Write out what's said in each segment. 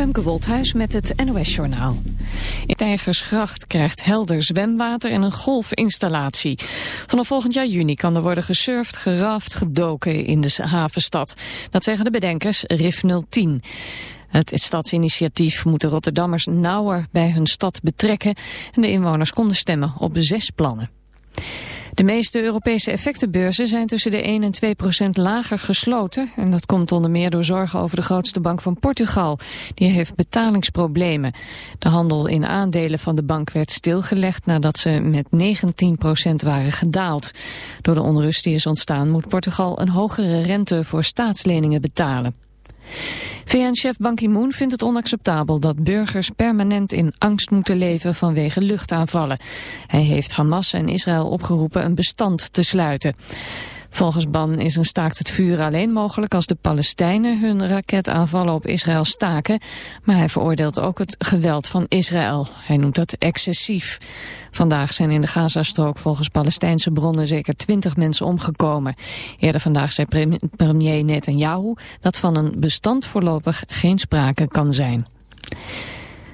Femke Wolthuis met het NOS-journaal. In Tijgersgracht krijgt helder zwemwater en een golfinstallatie. Vanaf volgend jaar juni kan er worden gesurfd, geraft, gedoken in de havenstad. Dat zeggen de bedenkers RIF 010. Het stadsinitiatief moet de Rotterdammers nauwer bij hun stad betrekken... en de inwoners konden stemmen op zes plannen. De meeste Europese effectenbeurzen zijn tussen de 1 en 2 procent lager gesloten. En dat komt onder meer door zorgen over de grootste bank van Portugal. Die heeft betalingsproblemen. De handel in aandelen van de bank werd stilgelegd nadat ze met 19 procent waren gedaald. Door de onrust die is ontstaan moet Portugal een hogere rente voor staatsleningen betalen. VN-chef Ban Ki-moon vindt het onacceptabel dat burgers permanent in angst moeten leven vanwege luchtaanvallen. Hij heeft Hamas en Israël opgeroepen een bestand te sluiten. Volgens Ban is een staakt het vuur alleen mogelijk als de Palestijnen hun raketaanvallen op Israël staken. Maar hij veroordeelt ook het geweld van Israël. Hij noemt dat excessief. Vandaag zijn in de Gazastrook volgens Palestijnse bronnen zeker twintig mensen omgekomen. Eerder vandaag zei premier Netanyahu dat van een bestand voorlopig geen sprake kan zijn.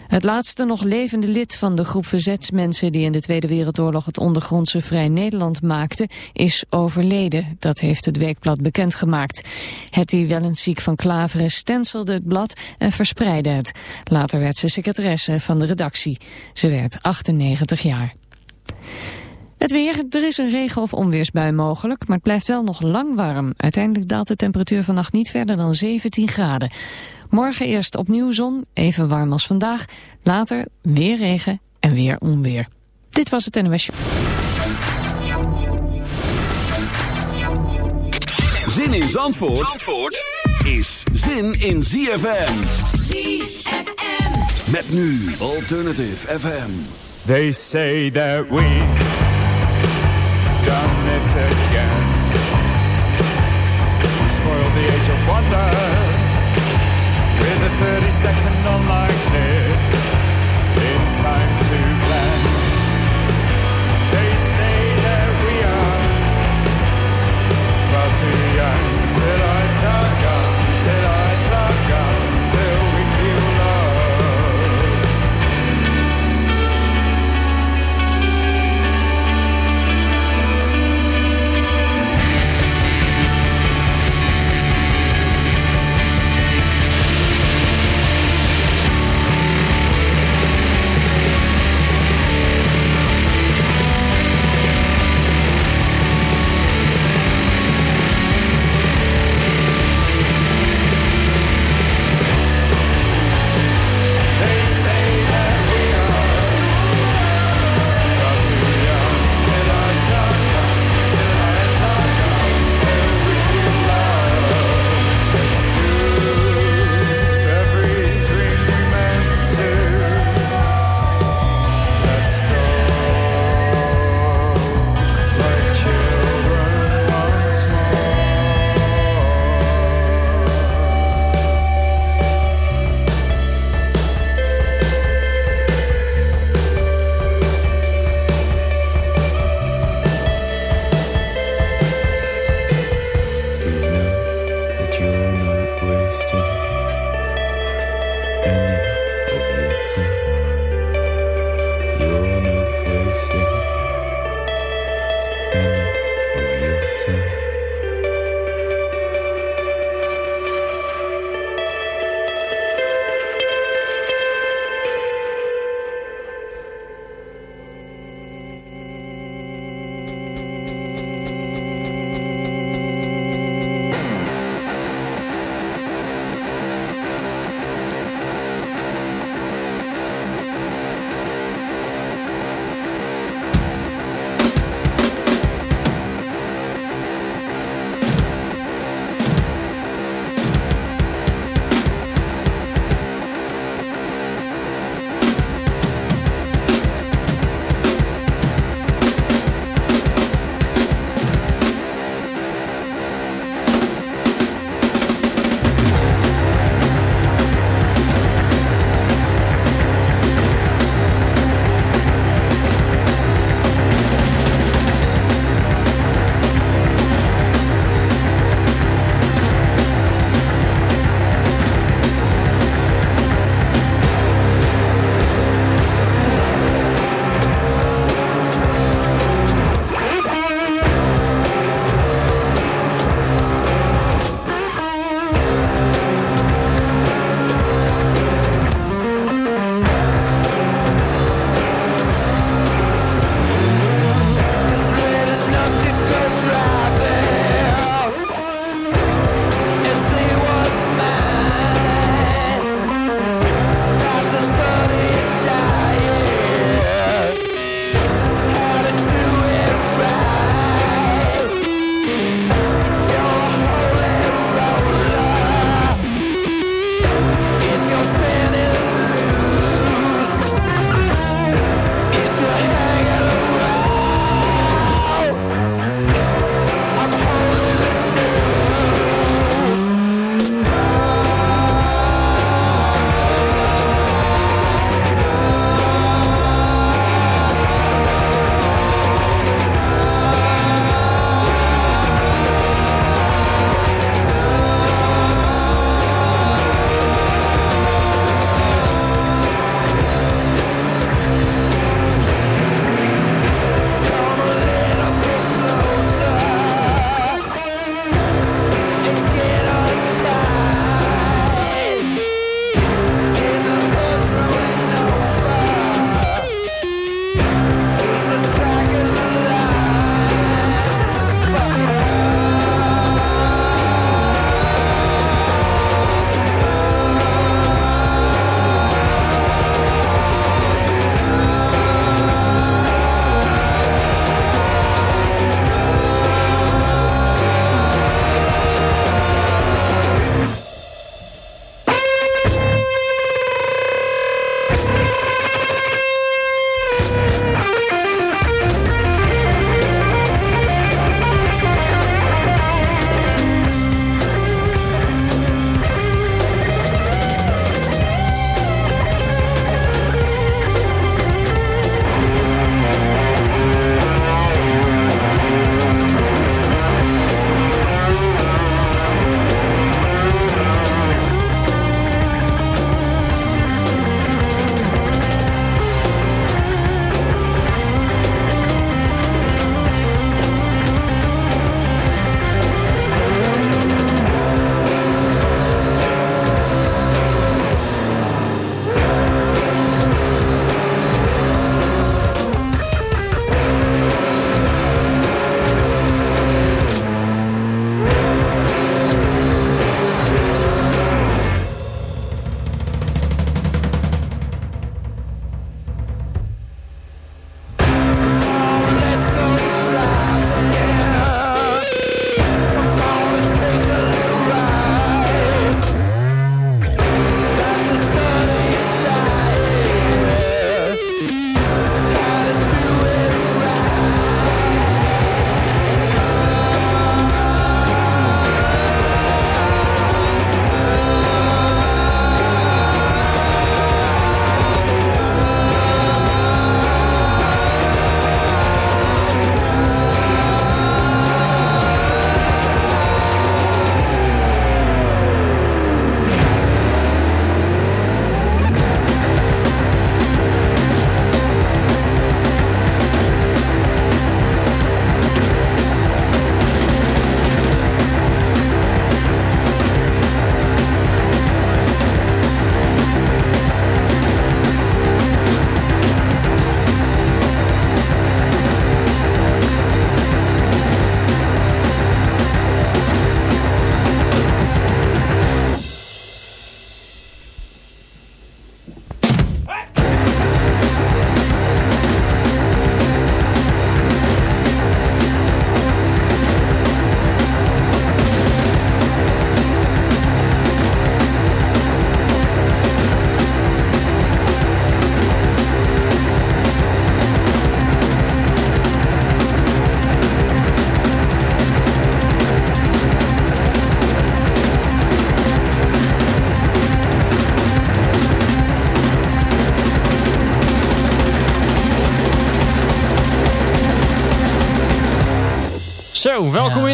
Het laatste nog levende lid van de groep verzetsmensen die in de Tweede Wereldoorlog het ondergrondse Vrij Nederland maakte, is overleden. Dat heeft het Weekblad bekendgemaakt. Hetty Wellensziek van Klaveren stenselde het blad en verspreidde het. Later werd ze secretaresse van de redactie. Ze werd 98 jaar. Het weer, er is een regen- of onweersbui mogelijk, maar het blijft wel nog lang warm. Uiteindelijk daalt de temperatuur vannacht niet verder dan 17 graden. Morgen eerst opnieuw zon, even warm als vandaag. Later weer regen en weer onweer. Dit was het NOS Zin in Zandvoort, Zandvoort is zin in ZFM. ZFM. Met nu Alternative FM. They say that we done it again. We spoiled the age of wonder. With a 30 second online clip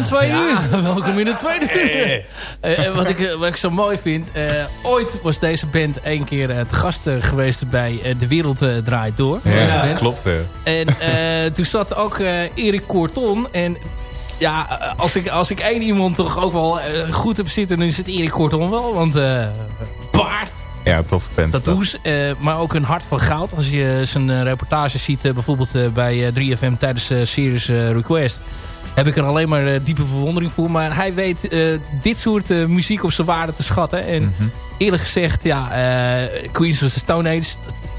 in twee uur. Welkom in de tweede uur. Eh, eh, wat, ik, eh, wat ik zo mooi vind. eh, ooit was deze band één keer eh, te gast geweest bij De Wereld eh, Draait Door. Ja, klopt. hè. En eh, toen zat ook eh, Erik Corton. En ja, als ik, als ik één iemand toch ook wel goed heb zitten... dan is het Erik Corton wel. Want eh baard, Ja, tof vent. tattoos, eh, maar ook een hart van goud. Als je zijn eh, reportage ziet, bijvoorbeeld bij eh, 3FM tijdens Series Request... heb ik er alleen maar eh, diepe verwondering voor. Maar hij weet eh, dit soort eh, muziek op zijn waarde te schatten. En Mhm. eerlijk gezegd, ja, Queens of the Stone Age...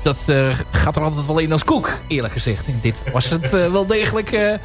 dat, dat gaat er altijd wel in als koek, eerlijk gezegd. En dit was het wel degelijk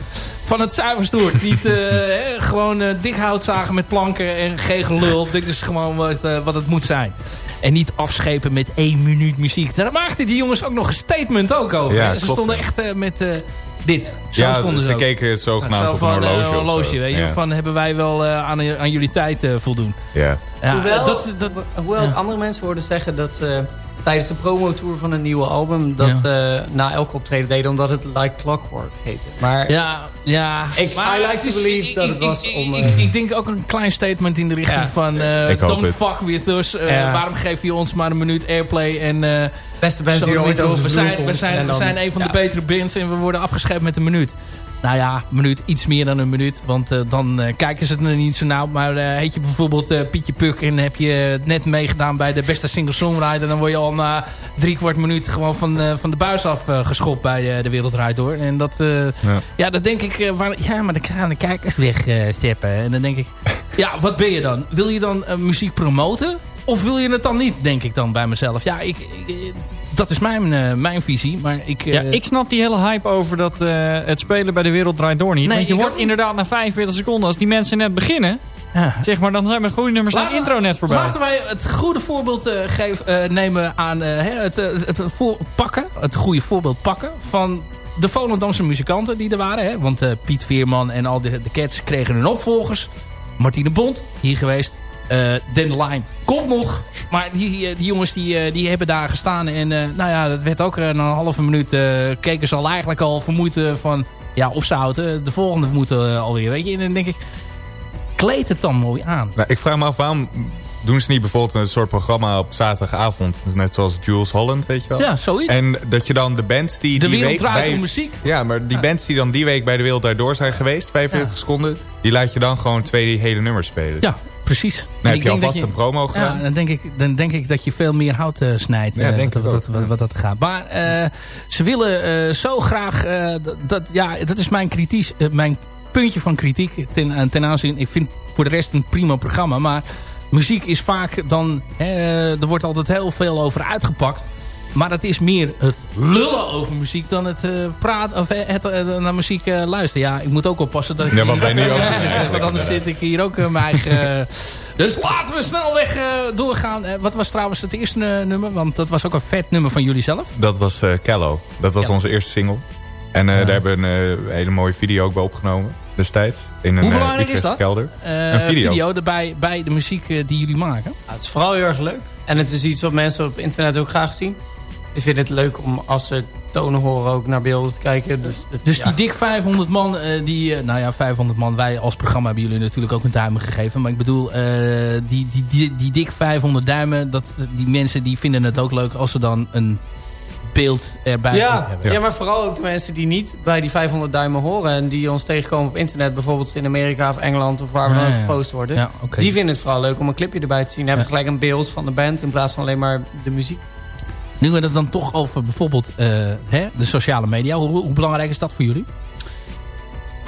van het zuiverstoort. Niet eh, hè, gewoon dik hout zagen met planken en geen gelul. Dit is gewoon wat, wat het moet zijn. En niet afschepen met één minuut muziek. Daar maakten die jongens ook nog een statement ook over. Ja. Ze klopt, stonden ja. echt met dit. Zo ja, stonden ze ze keken zogenaamd Zo op van een eh, horloge. of horloge, zo. weet je. Ja. Van hebben wij wel eh, aan, aan jullie tijd eh, voldoen. Ja. Ja, hoewel, dat, dat, hoewel ja. andere mensen hoorden zeggen dat ze tijdens de promotour van een nieuwe album... dat eh, na elke optreden deden omdat het Like Clockwork heette. Maar Ja, ja. Ik- I like to believe dat het was ik, om, Ik, eh, ik, denk ook een klein statement in de richting Ja. van... eh, hoop don't fuck with us. Eh, Ja. Waarom geef je ons maar een minuut airplay? En eh beste band zo die ooit niet over we de zijn, we zijn, we dan- zijn een van de betere bands en we worden afgeschept met een minuut. Nou ja, minuut, iets meer dan een minuut. Want eh, dan eh, kijken ze het er niet zo nauw. Maar eh, heet je bijvoorbeeld Pietje Puk en heb je net meegedaan bij de beste singer-songwriter... dan word je al na drie kwart minuut gewoon van, van de buis af geschopt bij De Wereld Door. En dat, ja. Ja. dan denk ik, waar, ja, maar dan gaan de kijkers weg zeppen. En dan denk ik, ja, wat ben je dan? Wil je dan muziek promoten? Of wil je het dan niet, denk ik dan bij mezelf. Ja, ik, ik, dat is mijn, eh, mijn visie. Maar ik, eh, Ja, ik snap die hele hype over dat eh, het spelen bij de wereld draait door niet. Nee, Want je niet. inderdaad na 45 seconden, als die mensen net beginnen, Ja. zeg maar, dan zijn we goede nummers aan intro net voorbij. Laten wij het goede voorbeeld eh, geven, eh, nemen aan eh, hè, het, eh, het voor, pakken. Het goede voorbeeld pakken van de Volendamse muzikanten die er waren. Hè? Want eh, Piet Veerman en al de, de cats kregen hun opvolgers. Martine Bond, hier geweest. Eh Dandelion komt nog. Maar die, eh, die jongens die, eh, die hebben daar gestaan. En nou ja, dat werd ook na een halve minuut... eh, keken ze al eigenlijk al vermoeid van... Ja, opzouten. De volgende moeten alweer, weet je. En dan denk ik... Kleed het dan mooi aan. Nou, ik vraag me af, waarom doen ze niet bijvoorbeeld een soort programma op zaterdagavond? Net zoals Jules Holland, weet je wel? Ja, zoiets. En dat je dan de bands die de die wereld week draait bij... om muziek. Ja, maar die bands die dan die week bij de Wereld Daardoor zijn geweest, 45 Ja. seconden, die laat je dan gewoon twee hele nummers spelen. Ja, precies. Dan heb ik je denk alvast dat een promo Ja, gedaan. dan denk, ik, dan denk ik dat je veel meer hout eh, snijdt. Ja, eh, denk wat, ik wat, ook. wat, wat dat gaat. Maar eh, ze willen zo graag... dat, ja, dat is mijn, kritisch, mijn puntje van kritiek ten, ten aanzien. Ik vind voor de rest een prima programma. Maar muziek is vaak dan... hè, er wordt altijd heel veel over uitgepakt. Maar het is meer het lullen over muziek dan het uh, praten of het, uh, naar muziek uh, luisteren. Ja, ik moet ook oppassen dat ik... Ja, wat wij nu ook Want anders zit ik hier ook mijn eigen... dus laten we snelweg doorgaan. wat was trouwens het eerste nummer? Want dat was ook een vet nummer van jullie zelf. Dat was Callow. Dat was ja. onze eerste single. En daar hebben we een hele mooie video ook bij opgenomen destijds. In een Hoe belangrijk is dat? kelder. een video, video erbij, bij de muziek die jullie maken. Ja, het is vooral heel erg leuk. En het is iets wat mensen op internet ook graag zien. Ik vind het leuk om als ze tonen horen ook naar beelden te kijken. Dus, het, dus ja. die dik 500 man, uh, die, uh, nou ja 500 man, wij als programma hebben jullie natuurlijk ook een duimen gegeven. Maar ik bedoel, uh, die, die, die, die dik 500 duimen, dat, die mensen die vinden het ook leuk als ze dan een beeld erbij ja, hebben. Ja, maar vooral ook de mensen die niet bij die 500 duimen horen... en die ons tegenkomen op internet, bijvoorbeeld in Amerika of Engeland... of waar we dan ja. gepost worden. Ja, okay. Die vinden het vooral leuk om een clipje erbij te zien. Dan hebben ze gelijk een beeld van de band in plaats van alleen maar de muziek. Nu we het dan toch over bijvoorbeeld uh, hè, de sociale media. Hoe, hoe, belangrijk is dat voor jullie?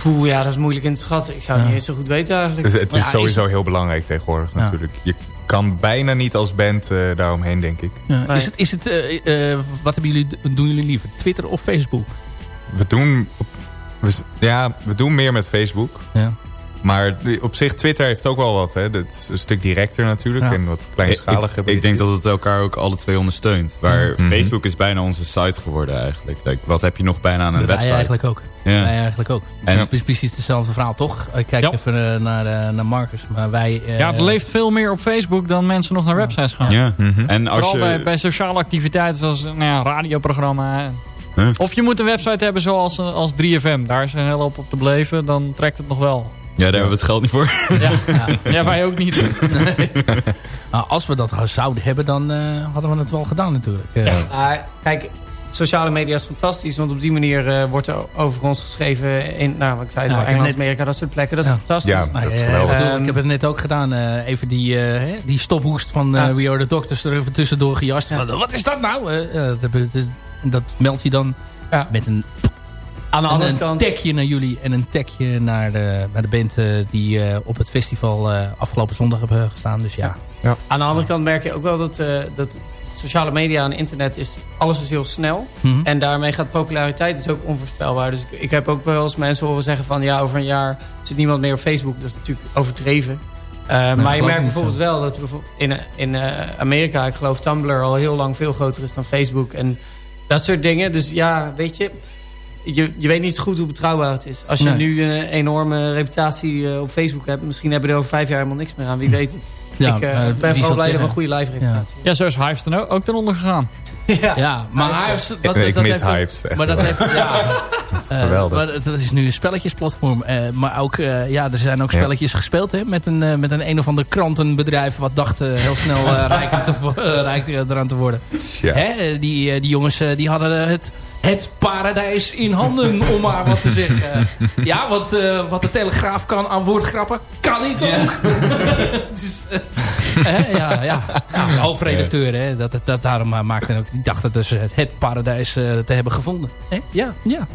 Poeh, ja, dat is moeilijk in te schatten. Ik zou het ja. niet eens zo goed weten eigenlijk. Het, het is ja, sowieso is... heel belangrijk tegenwoordig ja. natuurlijk. Je kan bijna niet als band uh, daaromheen, denk ik. Ja. Is het, is het, uh, uh, wat hebben jullie, doen jullie liever? Twitter of Facebook? We doen, we, ja, we doen meer met Facebook. Ja. Maar op zich, Twitter heeft ook wel wat. Hè. Dat is een stuk directer natuurlijk Ja. en wat kleinschaliger. Ik, ik, ik denk dat het elkaar ook alle twee ondersteunt. Waar Mhm. Facebook is bijna onze site geworden eigenlijk. Like, wat heb je nog bijna aan een Wij website? eigenlijk ook. Ja. Wij eigenlijk ook. En- Het is precies hetzelfde verhaal, toch? Ik kijk Ja. even eh, naar, eh, naar Marcus. Maar wij... eh, Ja, het leeft veel meer op Facebook dan mensen nog naar websites gaan. Ja. Mhm. En als Vooral je... bij, bij sociale activiteiten zoals nou ja, een radioprogramma. Of je moet een website hebben zoals als 3FM. Daar is een hele hoop op te beleven. Dan trekt het nog wel. Ja, daar hebben we het geld niet voor. Ja, ja wij ook niet. Nou, als we dat zouden hebben, dan eh, hadden we het wel gedaan natuurlijk. Eh, Maar kijk, sociale media is fantastisch. Want op die manier eh, wordt er over ons geschreven in, nou, wat ik zei, Ja, nou, Engeland, net- Amerika, dat soort plekken. Dat is Ja. fantastisch. Ja, dat is eh, geweldig. ik bedoel, Ehm, ik heb het net ook gedaan. eh, even die, eh, hè, die stophoest van eh Ja. We Are The Doctors er even tussendoor gejast. Ja. Wat is dat nou? Eh, eh, dat, dat, dat meldt hij dan Ja. met een, Aan de een, andere een kant, tagje naar jullie en een tagje naar de, naar de band eh, die eh, op het festival eh, afgelopen zondag hebben gestaan. Dus ja. aan de andere kant merk je ook wel dat, eh, dat sociale media en internet is, alles is heel snel. Mhm. En daarmee gaat populariteit is ook onvoorspelbaar. Dus ik, ik heb ook wel eens mensen horen zeggen van... ja, over een jaar zit niemand meer op Facebook. Dat is natuurlijk overdreven. Uh, maar je merkt bijvoorbeeld wel dat in, in uh, Amerika... ik geloof Tumblr al heel lang veel groter is dan Facebook. En dat soort dingen. Dus ja, weet je... Je, je weet niet goed hoe betrouwbaar het is. Als je Nee. nu een enorme reputatie uh, op Facebook hebt... misschien hebben we er over vijf jaar helemaal niks meer aan. Wie weet het. Ja, ik uh, eh, ben vooral blij dat we een goede live reputatie Ja, zo is Hives dan ook, ook ten onder gegaan. ja. Ja, maar Ja, hij dat dat, ik dat mis heeft- Hives. echt Maar dat wel. heeft, ja, eh, geweldig. maar het, is nu een spelletjesplatform. eh, maar ook, eh, ja, er zijn ook spelletjes gespeeld hè, met, een, eh, met een een of ander krantenbedrijf... wat dacht eh, heel snel eh, rijk, te, eh, rijk eh, eraan te worden. Ja. Hè, eh, die, eh, die jongens eh, die hadden het, het paradijs in handen, om maar wat te zeggen. ja, want eh, wat de Telegraaf kan aan woordgrappen, kan ik ook. dus, eh, hè, ja, ja. Nou, de hoofdredacteur, hè, dat, dat, dat, daarom eh, maakte ook, die dachten dus het, het paradijs eh, te hebben gevonden. Hè? Ja, ja.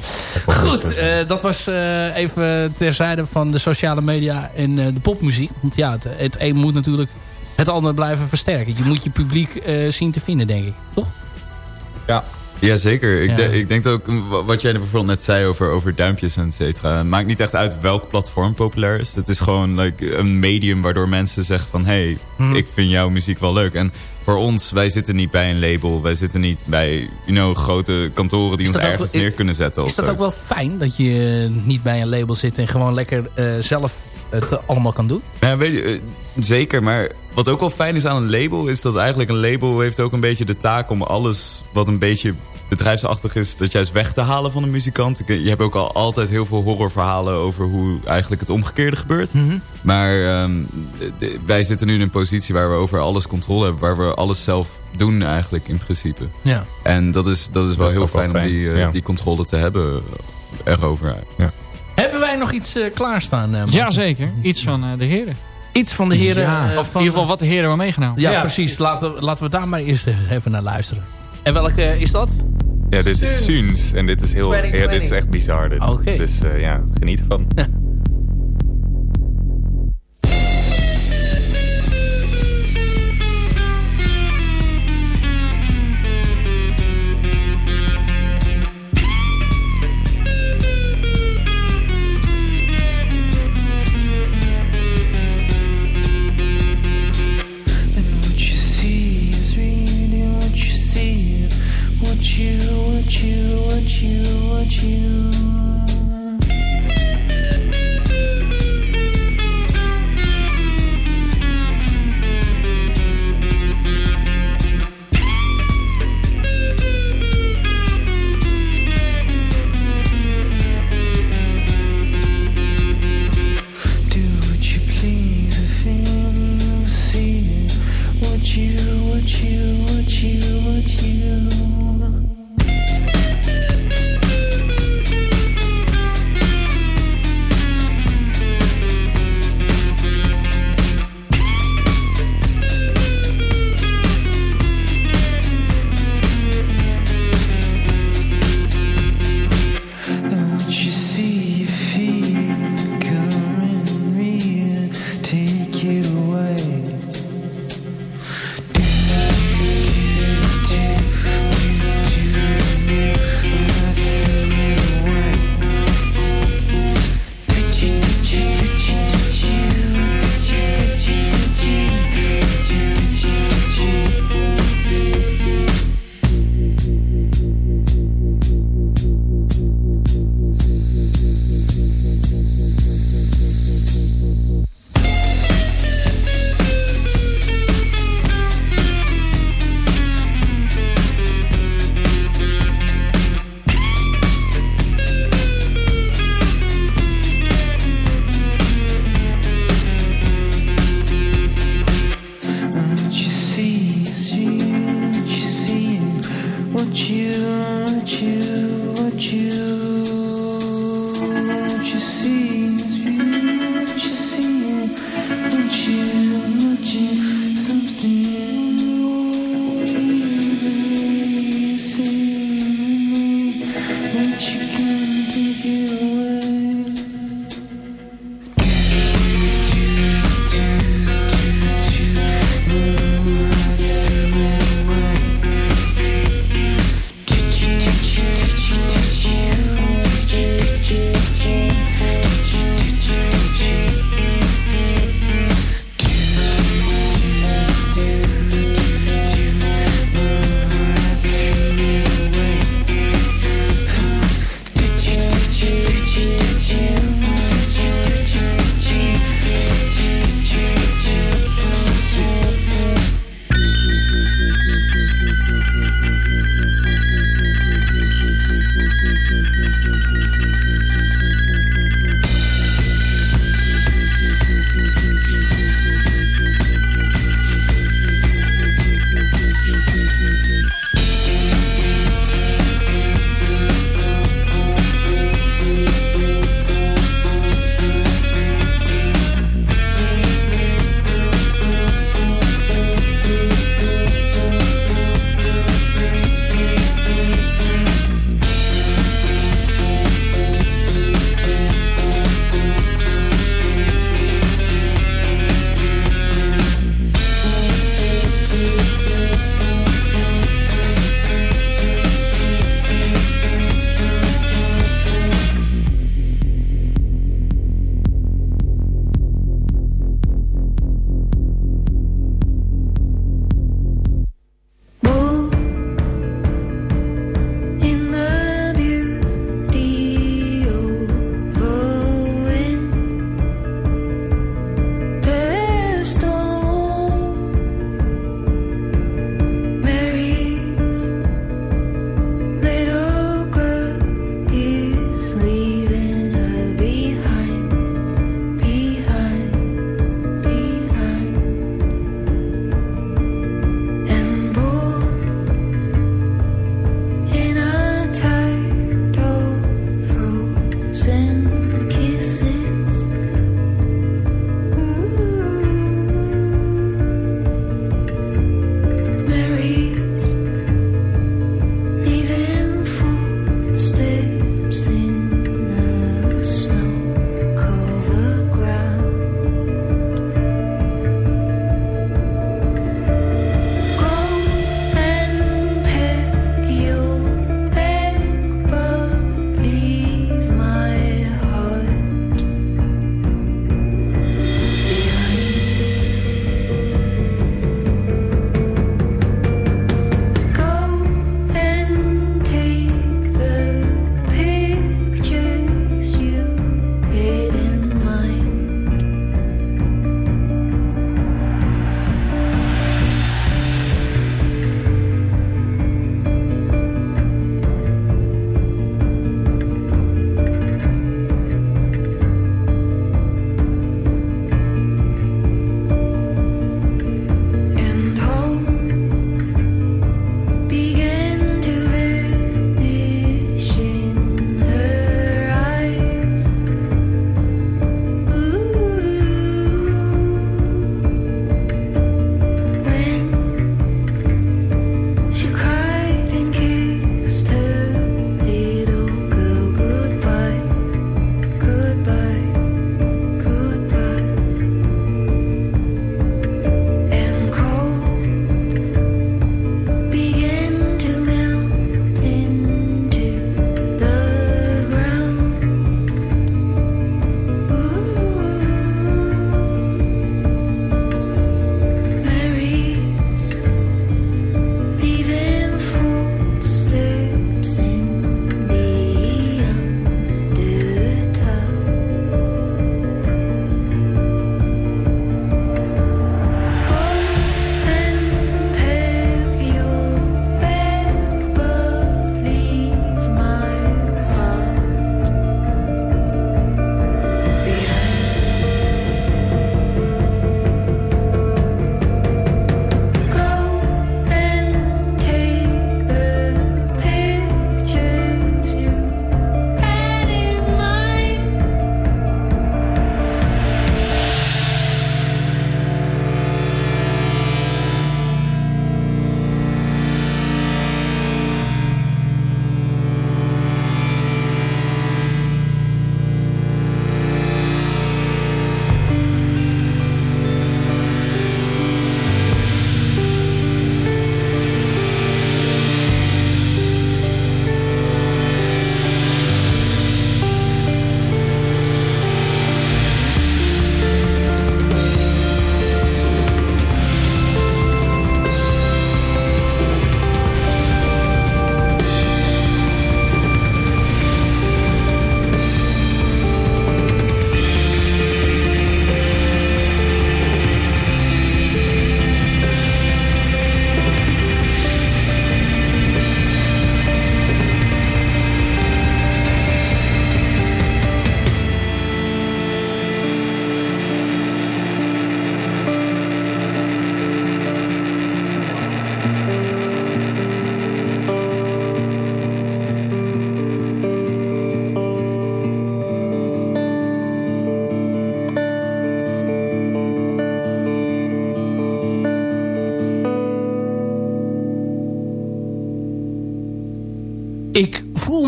Goed, eh, dat was eh, even terzijde van de sociale media en eh, de popmuziek. Want ja, het, het een moet natuurlijk het ander blijven versterken. Je moet je publiek eh, zien te vinden, denk ik. Toch? Jazeker. Ik, Ja. de- ik denk ook, mm, wa- wat jij bijvoorbeeld net zei over, over duimpjes en et cetera. Het maakt niet echt uit welk platform populair is. Het is gewoon like, een medium waardoor mensen zeggen van... hey, Mhm. ik vind jouw muziek wel leuk. En voor ons, wij zitten niet bij een label. Wij zitten niet bij you know, grote kantoren die ons dat ook- ergens neer kunnen zetten. Is dat ook wel fijn dat je niet bij een label zit en gewoon lekker eh, zelf het allemaal kan doen? Ja, weet je, eh, zeker, maar wat ook wel fijn is aan een label... is dat eigenlijk een label heeft ook een beetje de taak om alles wat een beetje bedrijfsachtig is... dat juist weg te halen van een muzikant. Ik- Je hebt ook al altijd heel veel horrorverhalen over hoe eigenlijk het omgekeerde gebeurt. Maar ehm, wij zitten nu in een positie waar we over alles controle hebben... waar we alles zelf doen eigenlijk in principe. Ja. En dat is, dat is wel Dat heel fijn, om die, eh, ja. die controle te hebben eh, erover. Hebben nog iets eh, klaarstaan? eh, Martin? Jazeker, iets van eh, de heren. Iets van de heren? Ja. Of in ieder geval wat de heren hebben meegenomen. Ja, Ja, precies. precies. Laten, we- laten we daar maar eerst even naar luisteren. En welke is dat? Ja, dit is Suns. En dit is heel. Ja, 2020. dit is echt bizar. Dit. Dus eh, ja, geniet ervan. what you, what you, what you.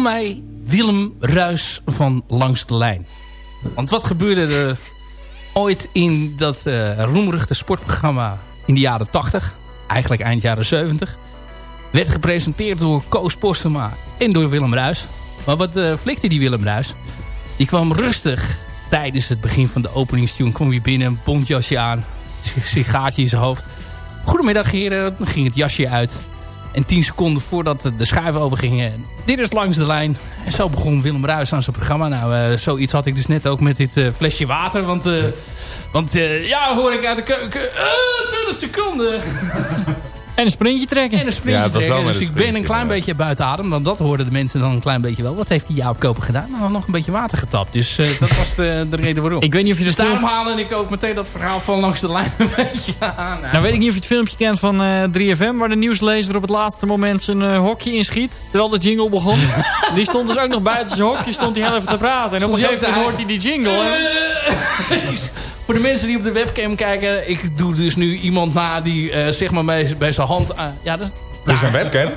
Mij Willem Ruis van Langs de Lijn. Want wat gebeurde er ooit in dat uh, roemruchte sportprogramma in de jaren 80? Eigenlijk eind jaren 70. Werd gepresenteerd door Koos Postema en door Willem Ruis. Maar wat uh, flikte die Willem Ruis? Die kwam rustig tijdens het begin van de openingstune. kwam hij binnen, een bontjasje aan, sigaartje in zijn hoofd. Goedemiddag heren, dan ging het jasje uit. En tien seconden voordat de schuiven open gingen. Dit is langs de lijn. En zo begon Willem Ruis aan zijn programma. Nou, uh, zoiets had ik dus net ook met dit uh, flesje water. Want, uh, want ja, hoor ik uit de keuken. 20 seconden. En een sprintje trekken. En een sprintje Ja, trekken. Dus ik ben een klein beetje buiten adem. Want dat hoorden de mensen dan een klein beetje wel. Wat heeft die Jaap Koper gedaan? Nou, nog een beetje water getapt. Dus eh, dat was de, de reden waarom. Ik weet niet of je de dus daarom film- haalde ik ook meteen dat verhaal van langs de lijn een beetje aan. Nou weet ik niet of je het filmpje kent van eh, 3FM... waar de nieuwslezer op het laatste moment zijn eh, hokje inschiet... terwijl de jingle begon. die stond dus ook nog buiten zijn hokje, stond hij heel even te praten. En op een hij gegeven moment hoort hij die jingle. en- Voor de mensen die op de webcam kijken. Ik doe dus nu iemand na die eh, zeg maar bij, bij zijn hand... aan- ja, dat, Dit is een webcam.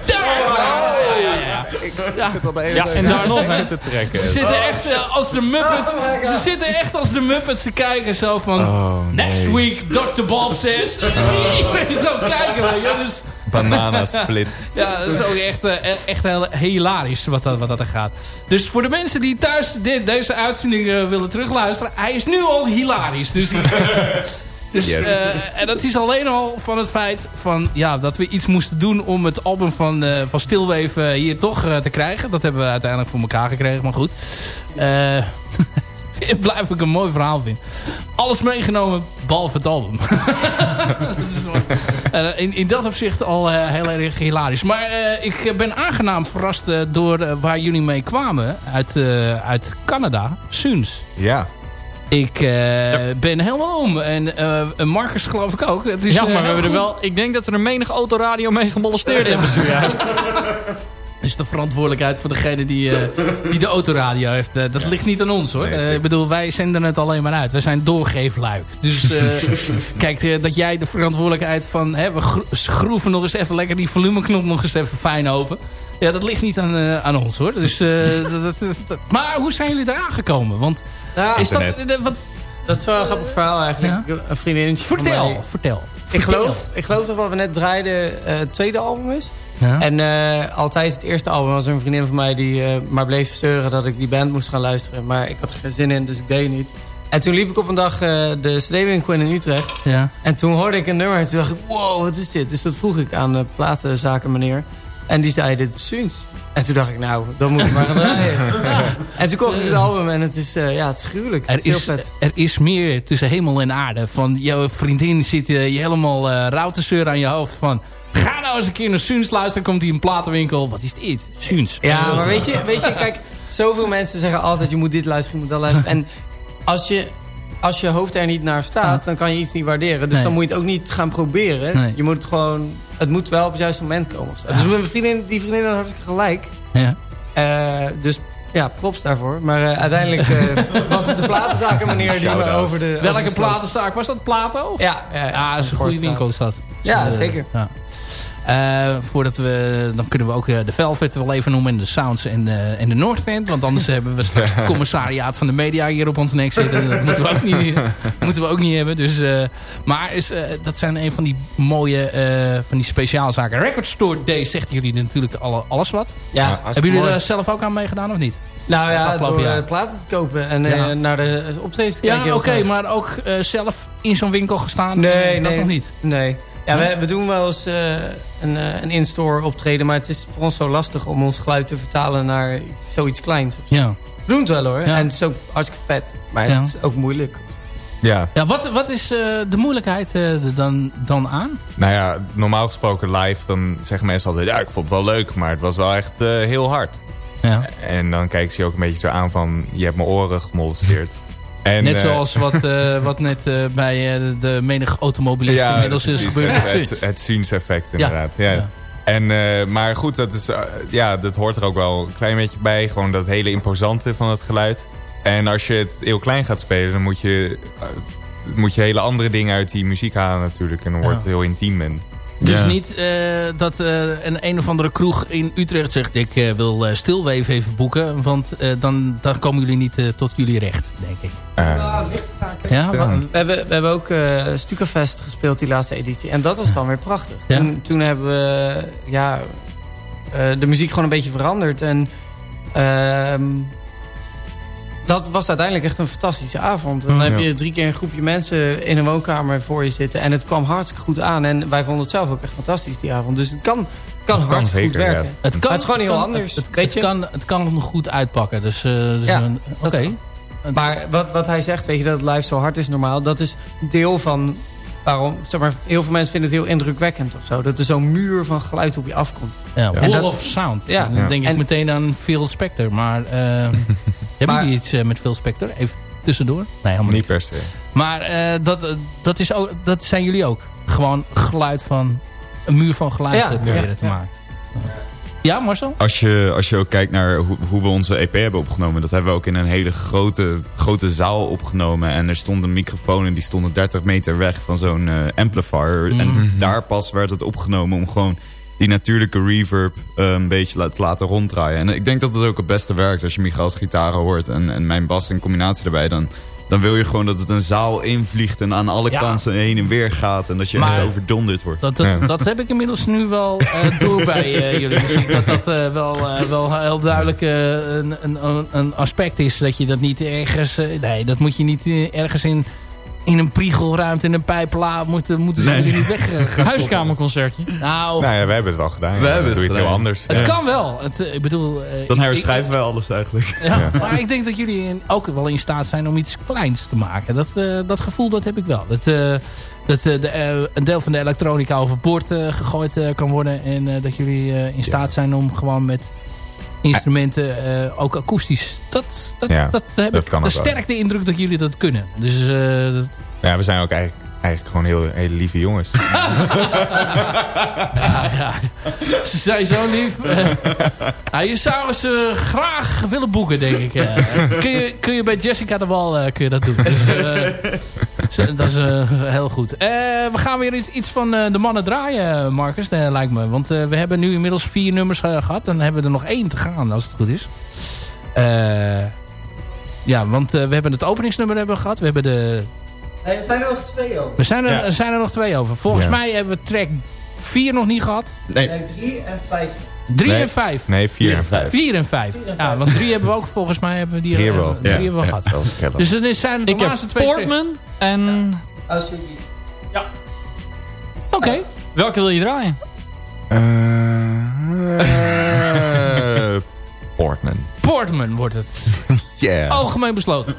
Ja, en daar nog, hè. te trekken. Ze zitten echt eh, als de Muppets. Ze zitten echt als de Muppets te kijken. Zo van. Oh, nee. Next week, Dr. Bob says. Dan zie je iedereen zo kijken. Weet je? Dus Banana split. ja, dat is ook echt, eh, echt heel hilarisch wat dat, wat dat er gaat. Dus voor de mensen die thuis dit, deze uitzending eh, willen terugluisteren. Hij is nu al hilarisch. Dus, dus, Yes. eh, en dat is alleen al van het feit van, ja, dat we iets moesten doen om het album van, van Stilweven hier toch te krijgen. Dat hebben we uiteindelijk voor elkaar gekregen, maar goed. Blijf ik een mooi verhaal vinden. Alles meegenomen, behalve het album. Eh, in, in dat opzicht al eh, heel erg hilarisch. Maar eh, ik ben aangenaam verrast door waar jullie mee kwamen. Uit, eh, uit Canada, Suns. Ja. Ik eh, ben helemaal om. En eh Marcus geloof ik ook. Het is, Ja, maar we hebben er wel... Ik denk dat er een menig autoradio mee gemolesteerd hebben zojuist. Dat is de verantwoordelijkheid voor degene die, eh, die de autoradio heeft. Eh, dat ligt niet aan ons hoor. Nee, Eh, ik bedoel, wij zenden het alleen maar uit. Wij zijn doorgeefluik. Dus eh, kijk, dat jij de verantwoordelijkheid van... Hè, we schroeven nog eens even lekker die volumeknop nog eens even fijn open. Ja, dat ligt niet aan, eh, aan ons hoor. Dus, eh, dat, dat- dat- maar hoe zijn jullie eraan gekomen? Want Ja, is dat... wat, dat is wel een grappig verhaal eigenlijk. Ja. Een vriendinnetje vertel, mij- vertel. Ik geloof, ik geloof dat wat we net draaiden eh, het tweede album is. Ja? En eh al tijdens het eerste album was er een vriendin van mij die eh, maar bleef steuren dat ik die band moest gaan luisteren. Maar ik had er geen zin in, dus ik deed het niet. En toen liep ik op een dag de CD-winkel in in Utrecht. ja. En toen hoorde ik een nummer en toen dacht ik, wow, wat is dit? Dus dat vroeg ik aan de platenzaken meneer. En die zei, dit is Suns. En toen dacht ik, nou, dan moet ik maar gaan draaien. En toen kocht ik het album en het is, eh, ja, het is gruwelijk. Het Er is is, heel vet. er is meer tussen hemel en aarde. Van jouw vriendin zit eh, je helemaal eh rauw te zeuren aan je hoofd. Van, ga nou eens een keer naar Suns luisteren. Komt hij in een platenwinkel. Wat is dit? Suns. Ja, maar weet je, weet je, kijk, zoveel mensen zeggen altijd, je moet dit luisteren, je moet dat luisteren. En als je, als je hoofd er niet naar staat, dan kan je iets niet waarderen. Dus Nee. dan moet je het ook niet gaan proberen. Nee. Je moet het gewoon, het moet wel op het juiste moment komen. Dus mijn vriendin, die vriendin had hartstikke gelijk. Ja. Eh, dus ja, props daarvoor. Maar eh, uiteindelijk eh, was het de platenzaken meneer die me Shout-out. over de... over Welke de platenzaak? Was dat Plato? Ja, ja, Ja, dat is een goede winkel is dat. Ja, zeker. Ja. Eh, voordat we, dan kunnen we ook eh, de Velvet wel even noemen en de Sounds en de, en de. Want anders hebben we straks het commissariaat van de media hier op ons nek zitten. Dat moeten we ook niet, moeten we ook niet hebben. Dus, eh, maar is, dat zijn een van die mooie, van die speciaalzaken. Record Store Day zegt jullie natuurlijk alle, alles wat. Ja, Hebben jullie daar zelf ook aan meegedaan of niet? Nou ja, door eh, platen te kopen en Ja. naar de optredens te kijken. Ja, oké, maar ook zelf in zo'n winkel gestaan? Nee, dat nog niet. Nee. Ja, we, we doen wel eens eh, een, eh, een in-store optreden, maar het is voor ons zo lastig om ons geluid te vertalen naar iets- zoiets kleins. Ja. We doen het wel hoor, Ja. en het is ook hartstikke vet, maar Ja. het is ook moeilijk. Ja. Ja, wat, wat is eh, de moeilijkheid dan, dan aan? Nou ja, normaal gesproken live, dan zeggen mensen altijd... Ja, ik vond het wel leuk, maar het was wel echt eh, heel hard. Ja. En dan kijken ze je ook een beetje zo aan van... Je hebt mijn oren gemolesteerd. En, Net eh, zoals wat, eh, wat net eh, bij de menige automobilist ja, inmiddels is gebeurd. Het, het, het zienseffect inderdaad. Ja. Ja. En, maar goed, dat, is, ja, dat hoort er ook wel een klein beetje bij. Gewoon dat hele imposante van het geluid. En als je het heel klein gaat spelen, dan moet je, moet je hele andere dingen uit die muziek halen natuurlijk. En dan wordt het heel intiem. En Dus Ja. niet eh, dat eh, een een of andere kroeg in Utrecht zegt... ik eh, wil eh, Stilwave even boeken. Want eh, dan, dan komen jullie niet eh, tot jullie recht, denk ik. Ja, wa- We hebben, we hebben ook eh Stukafest gespeeld, die laatste editie. En dat was dan weer prachtig. Ja. Toen, toen hebben we ja, eh, de muziek gewoon een beetje veranderd. En ehm, dat was uiteindelijk echt een fantastische avond. Dan Mm. heb Ja. je drie keer een groepje mensen in een woonkamer voor je zitten. En het kwam hartstikke goed aan. En wij vonden het zelf ook echt fantastisch die avond. Dus het kan, kan hartstikke goed zeker, ja. werken. het, kan, Maar het is gewoon heel kan- anders, Het, weet het, kan, het kan goed uitpakken. Dus, eh, dus Ja, een- oké. dat Maar wat, wat hij zegt, weet je, dat het live zo hard is normaal... dat is deel van waarom... Zeg maar, heel veel mensen vinden het heel indrukwekkend of zo. Dat er zo'n muur van geluid op je afkomt. Ja, Wall dat- of Sound. Ja. Dan Ja. denk ik En- meteen aan Phil Spector. Maar eh, hebben Maar- jullie iets eh, met Phil Spector? Even tussendoor? Nee, helemaal niet. niet per se. Maar eh, dat, eh, dat, is ook, dat zijn jullie ook. Gewoon geluid van... Een muur van geluid Ja, proberen ja, te ja. maken. Ja, Marcel? Als je, als je ook kijkt naar hoe, hoe we onze EP hebben opgenomen... dat hebben we ook in een hele grote, grote zaal opgenomen. En er stond een microfoon en die stond 30 meter weg van zo'n eh, amplifier. En daar pas werd het opgenomen om gewoon die natuurlijke reverb eh, een beetje la- te laten ronddraaien. En ik denk dat het ook het beste werkt als je Michael's gitaren hoort en, en mijn bas in combinatie erbij. Dan, dan wil je gewoon dat het een zaal invliegt en aan alle Ja. kanten heen en weer gaat. En dat je Maar- overdonderd wordt. Dat, dat, Ja. dat heb ik inmiddels nu wel eh, door bij eh, jullie muziek. Dat dat wel, wel heel duidelijk een, een, een aspect is. Dat je dat niet ergens... nee, dat moet je niet ergens in, in een priegelruimte, in een pijpla... Moeten, moeten ze Nee. jullie niet weg gaan stoppen. Huiskamerconcertje. Nou, Nou ja, we hebben het wel gedaan. We ja. hebben het doe je het heel anders. het kan wel. Het, eh, ik bedoel... eh, Dan ik- herschrijven wij alles eigenlijk. Ja, Ja. maar ik denk dat jullie in- ook wel in staat zijn om iets kleins te maken. Dat, eh, dat gevoel dat heb ik wel. Dat, eh, dat eh, de, eh, een deel van de elektronica overboord eh, gegooid eh, kan worden. En eh, dat jullie eh, in staat zijn om gewoon met instrumenten, eh, ook akoestisch. Dat, dat, Ja, dat heb dat ik kan de sterke indruk dat jullie dat kunnen. Dus eh, Ja, we zijn ook eigenlijk, eigenlijk gewoon heel, hele lieve jongens. ze zijn zo lief. Eh, nou, je zou ze graag willen boeken, denk ik. eh. kun, je, kun je bij Jessica de Wal eh, kun je dat doen. Dus, eh, dat is eh, heel goed. Eh, we gaan weer iets, iets van eh, de mannen draaien, Marcus, lijkt me. Want we hebben nu inmiddels vier nummers gehad. Dan hebben we er nog één te gaan, als het goed is. ja, want we hebben het openingsnummer hebben gehad. We hebben de... Nee, er zijn er nog twee over. We zijn er, zijn er nog twee over. Volgens mij hebben we track 4 nog niet gehad. Nee, 3 en 5 Drie nee, en vijf? Nee, vier en vijf. Vier en vijf. Ja, want drie hebben we ook volgens mij hebben we die, drie hebben eh, we, drie gehad. Dus dan zijn de laatste twee... Portman en... Ja. Oké. Okay. Welke wil je draaien? Uh, Portman. Portman wordt het. ja Algemeen besloten.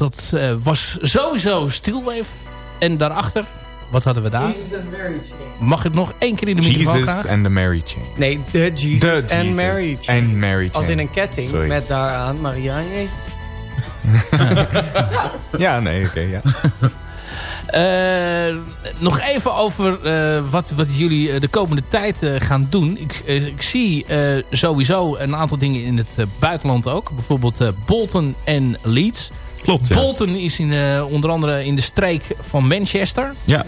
Dat eh, was sowieso Steelwave. En daarachter, wat hadden we daar? Mag ik het nog één keer in de microfoon Jesus graag? and the Mary Chain. Nee, de Jesus The en Jesus Mary chain. and Mary Chain. Als in een ketting Sorry. met daaraan Maria en Jezus. Ja, nee, oké, ja. Eh, nog even over eh, wat, wat jullie de komende tijd eh, gaan doen. Ik, ik zie eh, sowieso een aantal dingen in het buitenland ook. Bijvoorbeeld eh, Bolton en Leeds. Klopt, ja. Bolton is in, eh, onder andere in de streek van Manchester. Ja,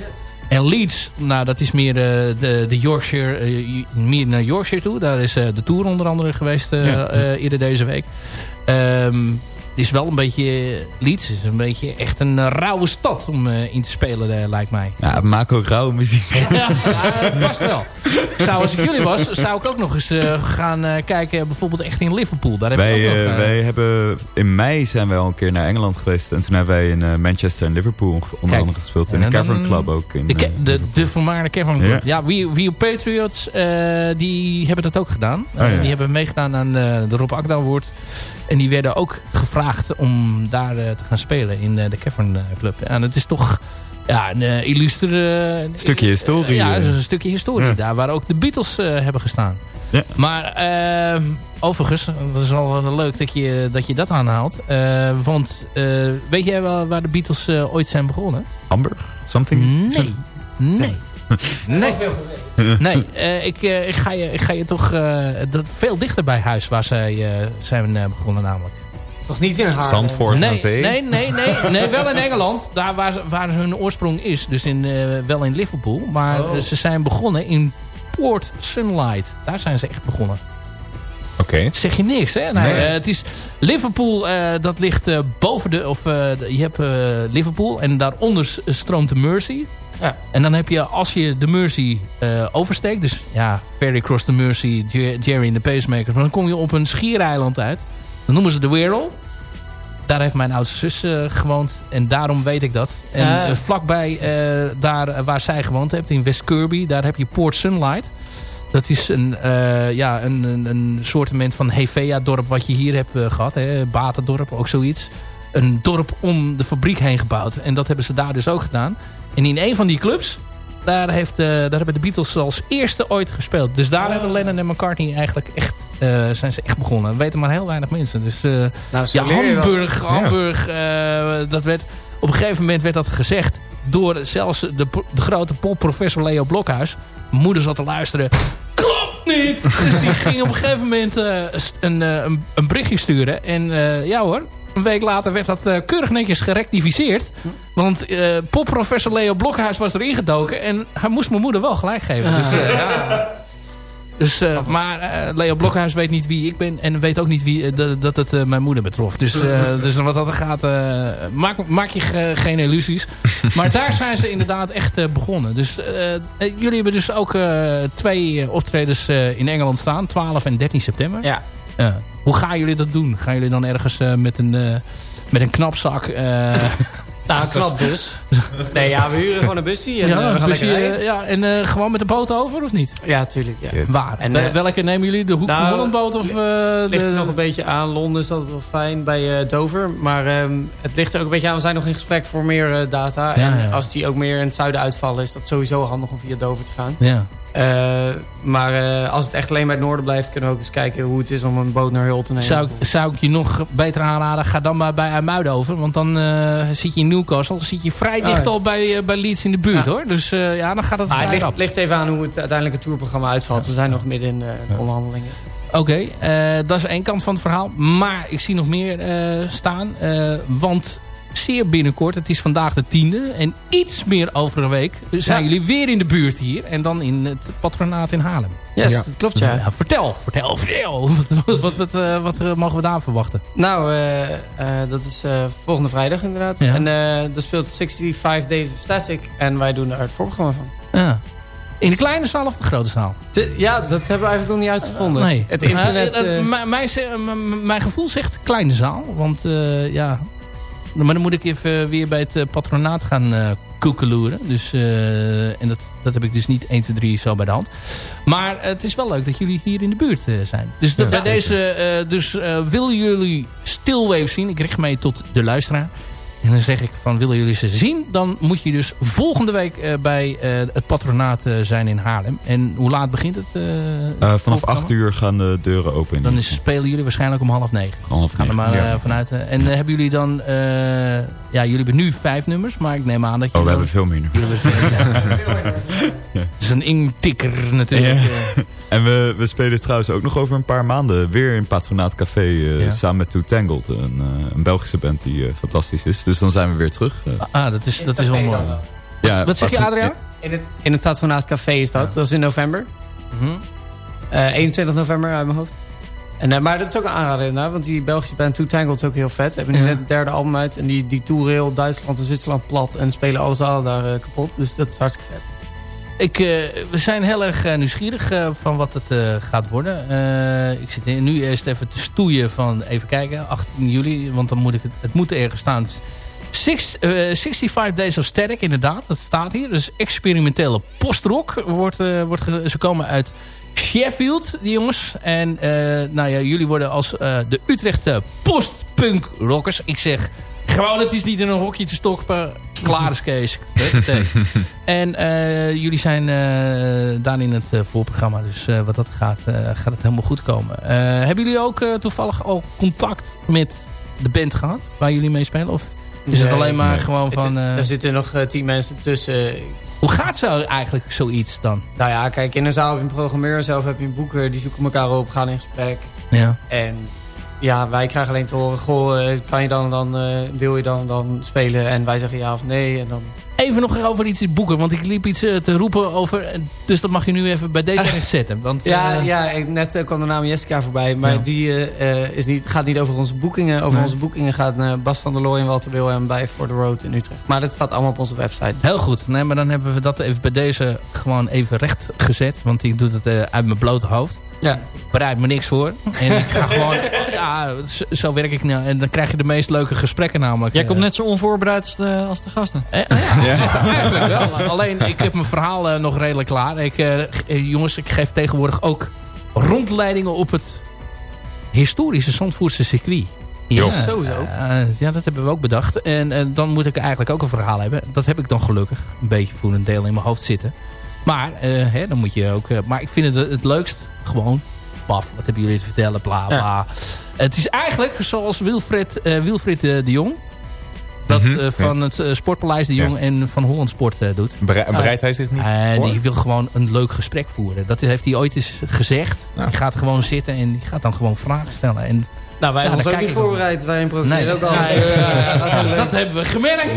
En Leeds, nou dat is meer eh, de, de Yorkshire, eh, meer naar Yorkshire toe. Daar is de Tour onder andere geweest Ja. eerder deze week. Ehm, het is wel een beetje, Leeds is een beetje echt een eh, rauwe stad om eh, in te spelen, eh, lijkt mij. ja we maken ook rauwe muziek. ja, ja, het past wel. Zou, als ik jullie was, zou ik ook nog eens eh, gaan eh, kijken, bijvoorbeeld echt in Liverpool. Daar heb ik Wij, ook nog, eh, eh, wij hebben, in mei zijn wij al een keer naar Engeland geweest. En toen hebben wij in eh, Manchester en Liverpool onder andere gespeeld. In En de Cavern Club ook. In, De, eh, de, de voormalige Cavern Club. Ja. Ja, We, We Patriots, eh, die hebben dat ook gedaan. Oh, ja. Eh, die hebben meegedaan aan eh, de Rob Akda Award. En die werden ook gevraagd om daar eh, te gaan spelen in eh, de Cavern eh, Club. En het is toch ja, een illustre... Stukje historie, ja, het is een stukje historie. Ja. Daar waar ook de Beatles hebben gestaan. Ja. Maar eh, overigens, dat is wel leuk dat je dat, je dat aanhaalt. Eh, want weet jij wel waar de Beatles ooit zijn begonnen? Hamburg? Something? Nee. Nee. Nee. Nee, eh, ik, eh, ik, ga je, ik ga je toch eh, dat veel dichter bij huis waar zij eh, zijn begonnen namelijk. Toch niet in haar. Zandvoort Nee, zee. nee, nee, nee, nee, wel in Engeland. Daar waar, ze- waar hun oorsprong is. Dus in, eh, wel in Liverpool. Maar Oh. ze zijn begonnen in Port Sunlight. Daar zijn ze echt begonnen. Oké. Zeg je niks, hè? Nee, Nee. het is Liverpool, eh, dat ligt eh, boven de... Of eh, je hebt eh, Liverpool en daaronder stroomt de Mersey. Ja. En dan heb je, als je de Mersey eh, oversteekt... Dus ja, Ferry Cross the Mersey, Jer- Jerry en de Pacemakers... dan kom je op een schiereiland uit. Dat noemen ze de Wirral. Daar heeft mijn oudste zus eh, gewoond. En daarom weet ik dat. En eh, vlakbij daar waar zij gewoond heeft, in West Kirby... daar heb je Port Sunlight. Dat is een, eh ja, een, een, een soortement van Hevea-dorp wat je hier hebt eh, gehad. Hè? Batendorp, ook zoiets. Een dorp om de fabriek heen gebouwd. En dat hebben ze daar dus ook gedaan. En in een van die clubs, daar, heeft, eh, daar hebben de Beatles als eerste ooit gespeeld. Dus daar hebben Lennon en McCartney eigenlijk echt, eh, zijn ze echt begonnen. Dat weten maar heel weinig mensen. Dus eh, Nou, ja. Hamburg, Hamburg, eh, dat werd... Op een gegeven moment werd dat gezegd door zelfs de, de grote popprofessor Leo Blokhuis. Mijn moeder zat te luisteren. Klopt niet! Dus die ging op een gegeven moment een, eh, een, een berichtje sturen. En eh, ja hoor, een week later werd dat eh, keurig netjes gerectificeerd. Want eh popprofessor Leo Blokhuis was erin gedoken. En hij moest mijn moeder wel gelijk geven. Dus, eh, ja. Dus, maar Leo Blokhuis weet niet wie ik ben. En weet ook niet wie, dat, dat het mijn moeder betrof. Dus, dus wat dat gaat, maak, maak je ge- geen illusies. Maar daar zijn ze inderdaad echt begonnen. Dus jullie hebben dus ook twee optredens in Engeland staan. 12 en 13 september. Ja. Ja. Hoe gaan jullie dat doen? Gaan jullie dan ergens eh, met, een, eh, met een knapzak... eh Nou, knap bus. Nee, ja, we huren gewoon een busje en ja, we gaan busje, lekker rijden. ja, en eh, gewoon met de boot over of niet? Ja, tuurlijk. Ja. Yes. Waar? En, Wel- welke nemen jullie? De Hoek van nou, Hollandboot of eh, Ligt er nog een beetje aan. Londen is altijd wel fijn bij eh, Dover. Maar ehm, het ligt er ook een beetje aan. We zijn nog in gesprek voor meer eh, data. Ja, en ja. als die ook meer in het zuiden uitvallen... is dat sowieso handig om via Dover te gaan. Ja. Eh, maar eh, als het echt alleen bij het noorden blijft... kunnen we ook eens kijken hoe het is om een boot naar Hull te nemen. Zou, ik- zou ik je nog beter aanraden, ga dan maar bij IJmuiden over. Want dan eh, zit je in Newcastle, dan zit je vrij Oh, dicht ja. al bij, bij Leeds in de buurt Ja. hoor. Dus eh, ja, dan gaat het Maar het ligt, ligt even aan hoe het uiteindelijke tourprogramma uitvalt. We zijn nog midden in eh, de onderhandelingen. Oké, eh, dat is één kant van het verhaal. Maar ik zie nog meer eh, staan. eh, want zeer binnenkort, het is vandaag de tiende. En iets meer over een week zijn Ja. jullie weer in de buurt hier. En dan in het patronaat in Haarlem. Yes, dat klopt ja. Ja, vertel, vertel, vertel. Wat, wat, wat, eh, wat eh, mogen we daar verwachten? Nou, eh, eh, dat is eh, volgende vrijdag inderdaad. Ja. En eh daar speelt 65 Days of Static. En wij doen daar het voorprogramma van. Ja. In de kleine zaal of de grote zaal? Ja, dat hebben we eigenlijk nog niet uitgevonden. Nee. Het internet... Mijn- gevoel zegt kleine zaal. Want eh, ja... Maar dan moet ik even weer bij het eh, patronaat gaan eh koekeloeren. Dus, eh, en dat, dat heb ik dus niet 1, 2, 3 zo bij de hand. Maar het is wel leuk dat jullie hier in de buurt zijn. Dus de- bij deze... dus willen jullie Stillwave zien? Ik richt mij tot de luisteraar. En dan zeg ik van, willen jullie ze zien? Dan moet je dus volgende week eh, bij eh, het patronaat eh, zijn in Haarlem. En hoe laat begint het? vanaf voorprogramma? 8 uur gaan de deuren open. Dan is, spelen jullie waarschijnlijk om half negen. half Gaan er negen. maar Ja. vanuit. en hebben jullie dan... ja, jullie hebben nu vijf nummers. Maar ik neem aan dat Oh, we hebben veel meer nu. Jullie hebben veel. Het is een intikker natuurlijk. Ja. En we, we spelen trouwens ook nog over een paar maanden weer in Patronaat Café. eh, Ja. Samen met Too Tangled. Een, eh, een Belgische band die eh, fantastisch is. Dus dan zijn we weer terug. Eh, Ah, dat is, dat is wel mooi. ja, Wat zeg je, Adriaan? in, het, in het Patronaat Café is dat. Dat is in november. Eh, 21 november uit mijn hoofd. En, maar dat is ook een aanrader. Want die Belgische band Too Tangled is ook heel vet. Hebben nu Ja. net het derde album uit. En die, die toeren heel Duitsland en Zwitserland plat. En spelen alles al daar kapot. Dus dat is hartstikke vet. Ik, eh, we zijn heel erg eh, nieuwsgierig eh, van wat het gaat worden. Ik zit nu eerst even te stoeien van, even kijken, 18 juli. Want dan moet ik het, het moet ergens staan. Six, eh, 65 Days of Static, inderdaad, dat staat hier. Dus experimentele postrock. Wordt, wordt ze komen uit Sheffield, die jongens. En nou ja, jullie worden als de Utrechtse postpunk rockers. Ik zeg gewoon, het is niet in een hokje te stoppen. Klaar is Kees. En eh, jullie zijn eh, daar in het eh, voorprogramma. Dus eh, wat dat gaat, eh, gaat het helemaal goed komen. Eh, hebben jullie ook toevallig al contact met de band gehad? Waar jullie mee spelen? Of is het alleen maar nee. gewoon van... eh, Er zitten nog tien mensen tussen. hoe gaat zo eigenlijk zoiets dan? Nou ja, kijk, in een zaal heb je een programmeur. Zelf heb je een boeker. Die zoeken elkaar op, gaan in gesprek. Ja. En ja, wij krijgen alleen te horen... Goh, eh, kan je dan, dan, eh, wil je dan, dan spelen? En wij zeggen ja of nee. En dan... Even nog over iets boeken. Want ik liep iets eh, te roepen over... Dus dat mag je nu even bij deze recht zetten. Want, Ja, ja ik- net kwam de naam Jessica voorbij. Maar Ja. die is niet, gaat niet over onze boekingen. Over Nee. onze boekingen gaat Bas van der Looy en Walter Wilhelm bij For The Road in Utrecht. Maar dat staat allemaal op onze website. Heel goed. Nee, maar dan hebben we dat even bij deze gewoon even recht gezet. Want ik doe het uit mijn blote hoofd. Ja. bereid me niks voor. En ik ga gewoon... Ja, zo, zo werk ik nou. En dan krijg je de meest leuke gesprekken namelijk. Jij eh. komt net zo onvoorbereid als de, als de gasten. Eh, ja, eigenlijk wel. Alleen, ik heb mijn verhaal eh, nog redelijk klaar. Ik, eh, eh, jongens, ik geef tegenwoordig ook rondleidingen op het historische Zandvoortse circuit. Ja, Sowieso. eh, ja, dat hebben we ook bedacht. En eh, dan moet ik eigenlijk ook een verhaal hebben. Dat heb ik dan gelukkig een beetje voor een deel in mijn hoofd zitten. Maar, eh, hè, dan moet je ook... eh, maar ik vind het het leukst gewoon... Paf, wat hebben jullie te vertellen, bla bla. Het is eigenlijk zoals Wilfred, eh, Wilfried de Jong... Dat Mhm, eh, van het Sportpaleis de Jong en van Holland Sport eh, doet. Berei- bereidt hij zich niet En voor? die wil gewoon een leuk gesprek voeren. Dat heeft hij ooit eens gezegd. Ja. Die gaat gewoon zitten en die gaat dan gewoon vragen stellen. En Nou, wij Ja, ons ook niet voorbereid. Wij improviseren Nee. ook al. Ja, ja, eh, ja, dat hebben we gemerkt.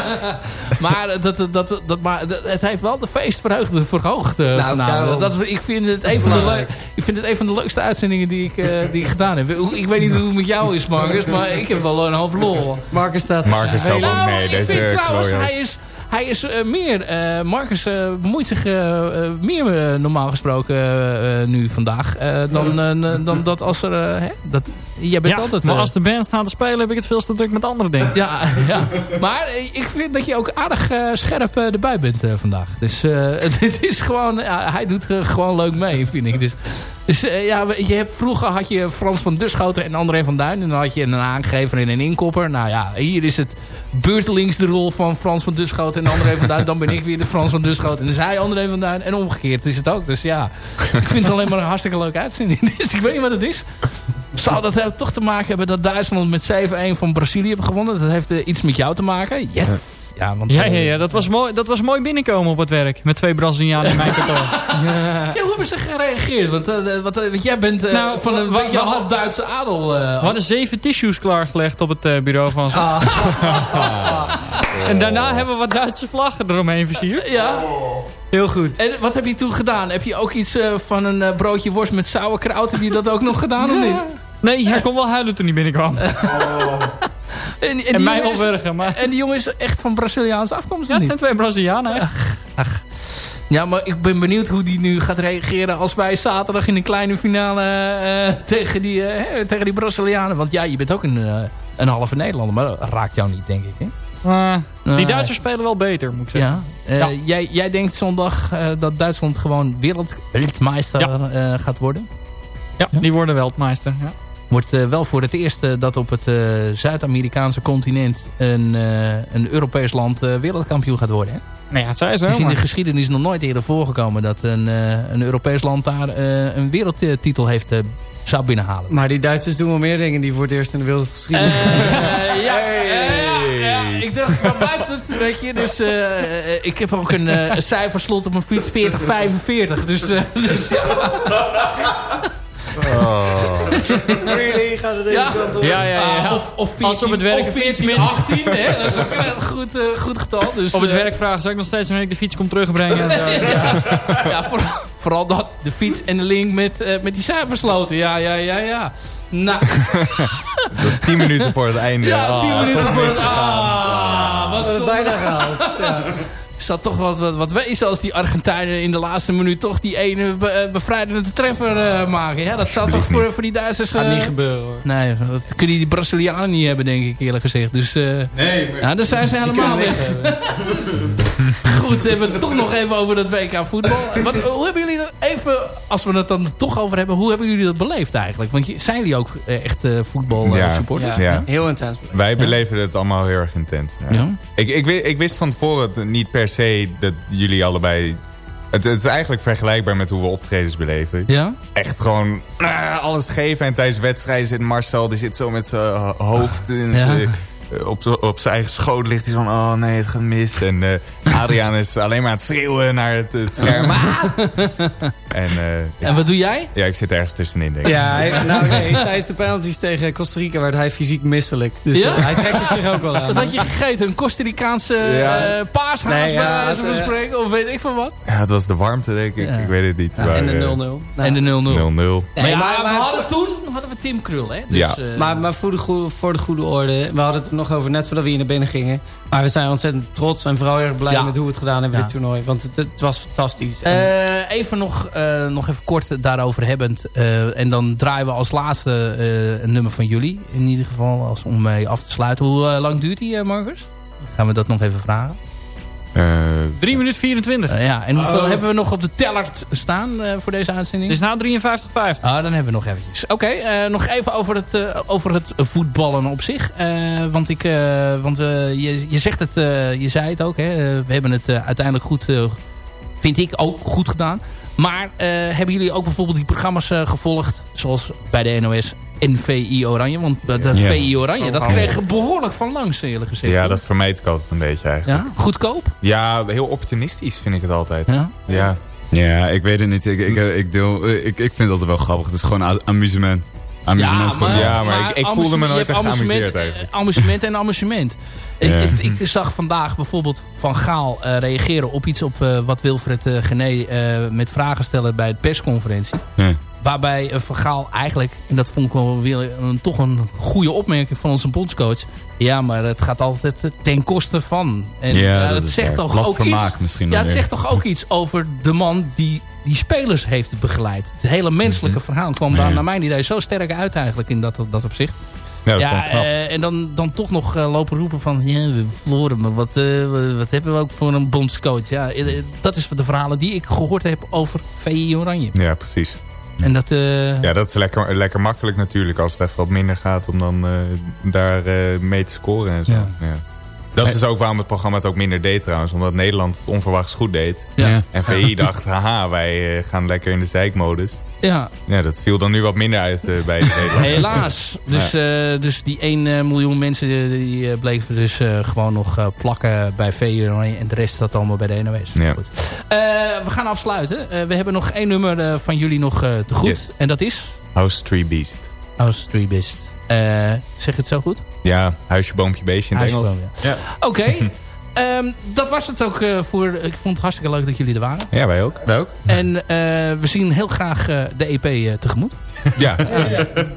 maar, eh, dat, dat, dat, maar het heeft wel de feestvreugde verhoogd eh, Nou. Dat, ik, vind het een van de ik vind het een van de leukste uitzendingen die ik, eh, die ik gedaan heb. Ik weet niet hoe het met jou is, Marcus, maar ik heb wel een hoop lol. Marcus staat... Marcus zal wel Nou, mee, ik vind trouwens, hij is, hij is eh, meer... eh, Marcus eh, bemoeit zich meer normaal gesproken nu vandaag... dan, dan dat als er... hè, dat, jij bent Ja, altijd... maar eh, als de band staat te spelen heb ik het veel te druk met andere dingen. ja, ja, maar eh, ik vind dat je ook aardig eh, scherp erbij bent vandaag. Dus het is gewoon, hij doet gewoon leuk mee, vind ik. Dus, dus ja, je hebt, vroeger had je Frans van Duschoten en André van Duin. En dan had je een aangever en een inkopper. Nou ja, hier is het beurtelings de rol van Frans van Duschoten en André van Duin. Dan ben ik weer de Frans van Duschoten en dan is hij André van Duin. En omgekeerd is het ook. Dus ja, ik vind het alleen maar een hartstikke leuke uitzending. Dus ik weet niet wat het is. Zou dat toch te maken hebben dat Duitsland met 7-1 van Brazilië heeft gewonnen? Dat heeft eh, iets met jou te maken? Yes! Ja, want, Ja, eh, ja, ja dat, was mooi, dat was mooi binnenkomen op het werk. Met twee Brazilianen in mijn kantoor. ja, hoe hebben ze gereageerd? Want, eh, wat, want jij bent eh, Nou, van een beetje half Duitse adel. eh, We hadden zeven tissues klaargelegd op het eh, bureau van ze. En daarna hebben we wat Duitse vlaggen eromheen versierd. ja, Heel goed. en wat heb je toen gedaan? Heb je ook iets van een broodje worst met sauerkraut? Heb je dat ook nog gedaan of niet? Nee, hij kon wel huilen toen hij binnenkwam. En, en, die En mij. Maar... en die jongen is echt van Braziliaanse afkomst Ja, het niet? zijn twee Brazilianen. echt. Ja, maar ik ben benieuwd hoe die nu gaat reageren als wij zaterdag in een kleine finale eh, tegen, die, eh, hè, tegen die Brazilianen. Want ja, je bent ook een, eh, een halve Nederlander, maar dat raakt jou niet, denk ik. Hè? Die. Duitsers spelen wel beter, moet ik zeggen. Ja. Eh, Ja. Jij, jij denkt zondag eh, dat Duitsland gewoon wereldmeester eh, gaat worden? Ja, die worden wereldmeester. Ja. Wordt eh, wel voor het eerst eh, dat op het eh, Zuid-Amerikaanse continent een, een Europees land eh, wereldkampioen gaat worden. Hè? Nee, ja, het zei zo. Het is in de geschiedenis nog nooit eerder voorgekomen dat een, een Europees land daar eh, een wereldtitel heeft zou binnenhalen. Maar die Duitsers doen wel meer dingen die voor het eerst in de wereldgeschiedenis... Eh, ja, ja, ja, ik dacht, waar blijft het? Weet je, dus ik heb ook een, cijferslot op mijn fiets 4045. Dus, eh, dus ja. really? Gaat het even Ja. kant op? Ja, ja, ja. ja. Ah, of, of 14, Als op het werk of een fiets 14, missen. 18, hè? dat is ook een goed, eh, goed getal. Dus, Op het eh, werk vragen ze ook nog steeds wanneer ik de fiets kom terugbrengen. En zo. Ja, vooral, vooral dat, de fiets en de link met, eh, met die cijfersloten. Ja, ja, ja, ja. Nou, Dat is 10 minuten voor het einde. ja, 10 Ah, minuten voor het... Ah, wat het bijna gehaald. Ja. Zou toch wat, wat, wat wezen als die Argentijnen in de laatste minuut toch die ene be, eh, bevrijdende treffer eh, maken. Ja, dat zou toch voor, voor die Duitsers... Eh, niet gebeuren hoor. Nee, dat kunnen die Brazilianen niet hebben, denk ik eerlijk gezegd. Dus eh Nee, maar... ja, dan zijn ze helemaal weg. Goed, we hebben het toch nog even over dat WK voetbal. Wat, hoe hebben jullie dat even, als we het dan toch over hebben, hoe hebben jullie dat beleefd eigenlijk? Want je- zijn jullie ook echt eh voetbal eh, Ja. supporters? Ja. Heel intens. Wij beleven het allemaal heel erg intens. Ja. Ja. Ik, ik, ik wist van tevoren niet per se dat jullie allebei... Het, het is eigenlijk vergelijkbaar met hoe we optredens beleven. Ja? Echt gewoon ah, alles geven. En tijdens wedstrijden zit Marcel, die zit zo met zijn ho- hoofd in zijn- eh, op, op zijn eigen schoot ligt hij zo van, oh nee, het gaat mis. En eh Adriaan is alleen maar aan het schreeuwen naar het, het scherm. Ah! En eh. En wat doe jij? ja, ik zit ergens tussenin, denk ik. Ja, hij- nou nee, tijdens de penalties tegen Costa Rica werd hij fysiek misselijk. Dus Ja? eh, hij trekt het zich ook wel aan. Wat had je gegeten? Een Costa Ricaanse Ja. eh, paashaas Nee, ja, bij wijze van het, spreken? Of weet ik van wat? Ja, het was de warmte, denk ik. Ja. Ik weet het niet. maar, en de eh, 0-0. Nou, en de 0-0. 0-0. Maar we hadden toen hadden we Tim Krul, hè? Dus, Ja. Maar, maar voor, de goede, voor de goede orde, we hadden het er nog over net voordat we hier naar binnen gingen. Maar we zijn ontzettend trots en vooral erg blij Ja. met hoe we het gedaan hebben, Ja. dit toernooi. Want het, het was fantastisch. En- Eh, even nog, eh, nog even kort daarover hebbend. Eh, en dan draaien we als laatste eh, een nummer van jullie. In ieder geval als, om mee af te sluiten. Hoe lang duurt die, eh, Marcus? Gaan we dat nog even vragen? Eh, 3 minuten 24. Eh, ja, en hoeveel hebben we nog op de teller staan eh, voor deze uitzending? Is nou 53,50. Ah, dan hebben we nog eventjes. Oké, eh, nog even over het, eh, over het voetballen op zich. Eh, want ik, eh, want je, je zegt het, eh, je zei het ook. Hè? We hebben het uiteindelijk goed, eh, vind ik ook goed gedaan. Maar eh, hebben jullie ook bijvoorbeeld die programma's eh, gevolgd, zoals bij de NOS en VI Oranje? Want dat dat Ja. VI Oranje, dat kreeg behoorlijk van langs eerlijk gezegd. ja, hoor. dat vermijd ik altijd een beetje eigenlijk. ja? Goedkoop? Ja, heel opportunistisch vind ik het altijd. Ja. Ja, Ja, ik weet het niet. Ik, ik, ik, deel, ik, ik vind het altijd wel grappig. Het is gewoon a- amusement. Amusementsprogram. Ja, maar ik- ik voelde me nooit echt geamuseerd amusement, eigenlijk. eh, Amusement en amusement. Ik, Ja. ik, ik zag vandaag bijvoorbeeld Van Gaal eh, reageren op iets op eh, wat Wilfred eh Gené met vragen stellen bij de persconferentie. Ja. Waarbij Van Gaal eigenlijk, en dat vond ik wel weer een, toch een goede opmerking van onze bondscoach. Ja, maar het gaat altijd ten koste van. En Ja, dat zegt waar. toch ook iets. misschien ja, weer. zegt toch ook iets over de man die die spelers heeft begeleid. Het hele menselijke verhaal kwam daar naar mijn idee zo sterk uit eigenlijk in dat, dat opzicht. ja dat Ja, eh, en dan, dan toch nog eh, lopen roepen van... Ja, we verloren, maar wat, eh, wat- hebben we ook voor een bondscoach? Ja, dat is de verhalen die ik gehoord heb over VI Oranje. ja, precies. En dat... eh, Ja, dat is lekker, lekker makkelijk natuurlijk als het even wat minder gaat om dan eh, daar eh, mee te scoren en zo. Ja. Ja. Dat is ook waarom het programma het ook minder deed trouwens. Omdat Nederland het onverwachts goed deed. Ja. En VI dacht, haha, wij gaan lekker in de zeikmodus. Ja, Ja, dat viel dan nu wat minder uit eh, bij de Nederland. helaas. Dus, eh, dus die 1 eh, miljoen mensen die bleven dus gewoon nog plakken bij Oranje. En de rest zat allemaal bij de NOS. Ja. Goed. We gaan afsluiten. We hebben nog één nummer van jullie nog te goed. Yes. En dat is... House Tree Beast. House Tree Beast. Zeg het zo goed? Ja, huisje, boompje, beestje in het Engels. Ja. Oké. Ehm, dat was het ook eh, voor... Ik vond het hartstikke leuk dat jullie er waren. Ja, wij ook. Wij ook. En eh, we zien heel graag eh, de EP tegemoet. Ja,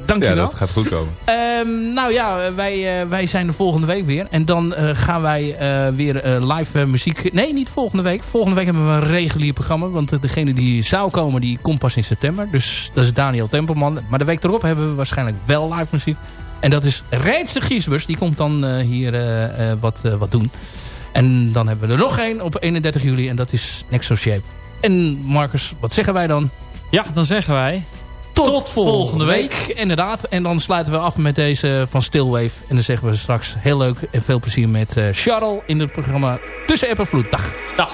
Dank je ja wel. dat gaat goed komen. Ehm, nou ja, wij, wij zijn de volgende week weer. En dan gaan wij weer live muziek... Nee, niet volgende week. Volgende week hebben we een regulier programma. Want degene die zou komen, die komt pas in september. Dus dat is Daniel Tempelman. Maar de week erop hebben we waarschijnlijk wel live muziek. En dat is Reeds de Giesbus. Die komt dan hier wat, wat doen. En dan hebben we er nog één op 31 juli. En dat is Nexo Shape. En Marcus, wat zeggen wij dan? Ja, dan zeggen wij... Tot, volgende week. Inderdaad. En dan sluiten we af met deze van Stillwave. En dan zeggen we straks heel leuk en veel plezier met eh Charles in het programma Tussen App en Vloed. Dag. Dag.